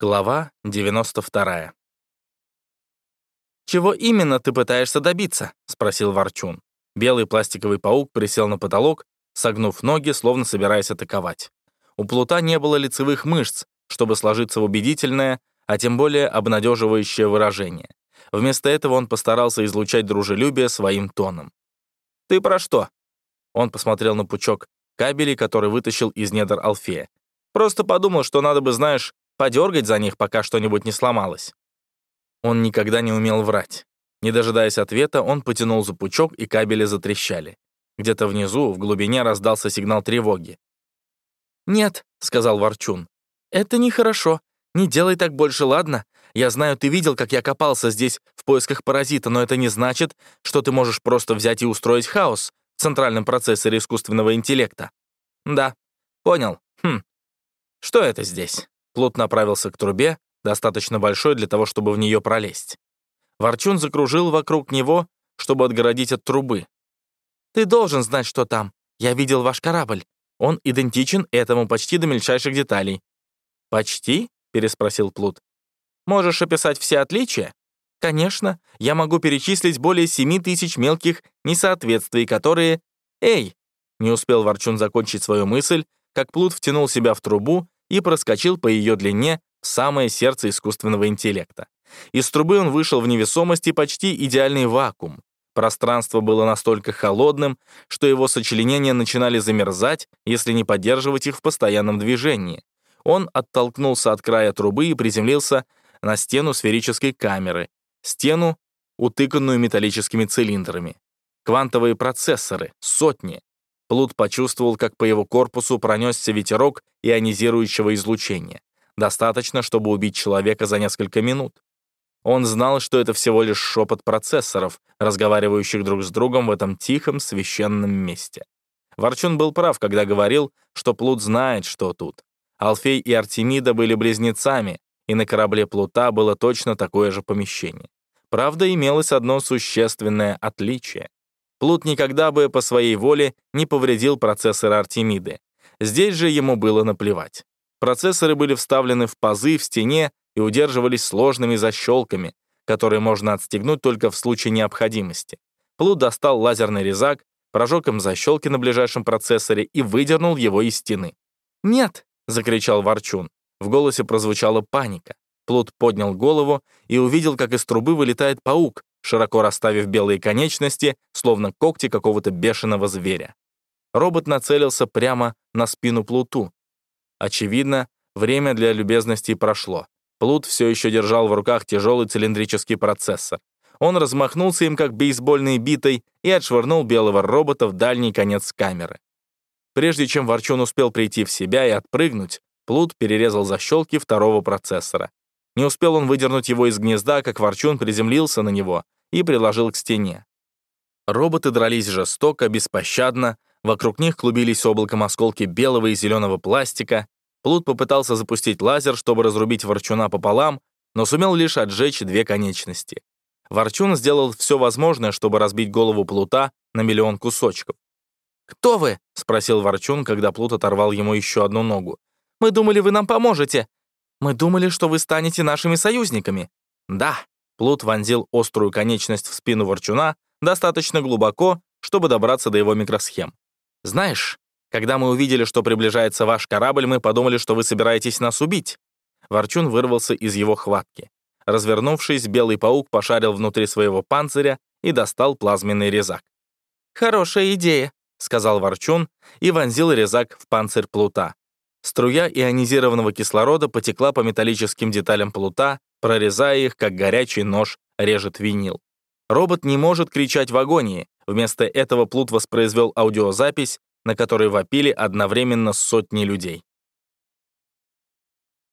Глава 92. «Чего именно ты пытаешься добиться?» — спросил Ворчун. Белый пластиковый паук присел на потолок, согнув ноги, словно собираясь атаковать. У плута не было лицевых мышц, чтобы сложиться в убедительное, а тем более обнадеживающее выражение. Вместо этого он постарался излучать дружелюбие своим тоном. «Ты про что?» Он посмотрел на пучок кабелей, который вытащил из недр Алфея. «Просто подумал, что надо бы, знаешь, подергать за них, пока что-нибудь не сломалось». Он никогда не умел врать. Не дожидаясь ответа, он потянул за пучок, и кабели затрещали. Где-то внизу, в глубине, раздался сигнал тревоги. «Нет», — сказал Ворчун, — «это нехорошо. Не делай так больше, ладно? Я знаю, ты видел, как я копался здесь в поисках паразита, но это не значит, что ты можешь просто взять и устроить хаос в центральном процессоре искусственного интеллекта». «Да, понял. Хм. Что это здесь?» Плут направился к трубе, достаточно большой для того, чтобы в нее пролезть. Ворчун закружил вокруг него, чтобы отгородить от трубы. «Ты должен знать, что там. Я видел ваш корабль. Он идентичен этому почти до мельчайших деталей». «Почти?» — переспросил Плут. «Можешь описать все отличия?» «Конечно. Я могу перечислить более семи тысяч мелких несоответствий, которые...» «Эй!» — не успел Ворчун закончить свою мысль, как Плут втянул себя в трубу и проскочил по ее длине в самое сердце искусственного интеллекта. Из трубы он вышел в невесомости почти идеальный вакуум. Пространство было настолько холодным, что его сочленения начинали замерзать, если не поддерживать их в постоянном движении. Он оттолкнулся от края трубы и приземлился на стену сферической камеры, стену, утыканную металлическими цилиндрами. Квантовые процессоры, сотни. Плут почувствовал, как по его корпусу пронесся ветерок ионизирующего излучения. Достаточно, чтобы убить человека за несколько минут. Он знал, что это всего лишь шепот процессоров, разговаривающих друг с другом в этом тихом священном месте. Ворчун был прав, когда говорил, что Плут знает, что тут. Алфей и Артемида были близнецами, и на корабле Плута было точно такое же помещение. Правда, имелось одно существенное отличие. Плут никогда бы по своей воле не повредил процессоры Артемиды. Здесь же ему было наплевать. Процессоры были вставлены в пазы в стене и удерживались сложными защелками, которые можно отстегнуть только в случае необходимости. Плут достал лазерный резак, прожег им защелки на ближайшем процессоре и выдернул его из стены. «Нет!» — закричал Ворчун. В голосе прозвучала паника. Плут поднял голову и увидел, как из трубы вылетает паук, широко расставив белые конечности, словно когти какого-то бешеного зверя. Робот нацелился прямо на спину Плуту. Очевидно, время для любезностей прошло. Плут все еще держал в руках тяжелый цилиндрический процессор. Он размахнулся им, как бейсбольной битой, и отшвырнул белого робота в дальний конец камеры. Прежде чем Ворчун успел прийти в себя и отпрыгнуть, Плут перерезал защелки второго процессора. Не успел он выдернуть его из гнезда, как Ворчун приземлился на него и приложил к стене. Роботы дрались жестоко, беспощадно, вокруг них клубились облаком осколки белого и зеленого пластика, Плут попытался запустить лазер, чтобы разрубить Ворчуна пополам, но сумел лишь отжечь две конечности. Ворчун сделал все возможное, чтобы разбить голову Плута на миллион кусочков. «Кто вы?» — спросил Ворчун, когда Плут оторвал ему еще одну ногу. «Мы думали, вы нам поможете. Мы думали, что вы станете нашими союзниками». «Да». Плут вонзил острую конечность в спину Ворчуна достаточно глубоко, чтобы добраться до его микросхем. «Знаешь, когда мы увидели, что приближается ваш корабль, мы подумали, что вы собираетесь нас убить». Ворчун вырвался из его хватки. Развернувшись, белый паук пошарил внутри своего панциря и достал плазменный резак. «Хорошая идея», — сказал Ворчун и вонзил резак в панцирь плута. Струя ионизированного кислорода потекла по металлическим деталям плута, прорезая их, как горячий нож режет винил. Робот не может кричать в агонии. Вместо этого плут воспроизвел аудиозапись, на которой вопили одновременно сотни людей.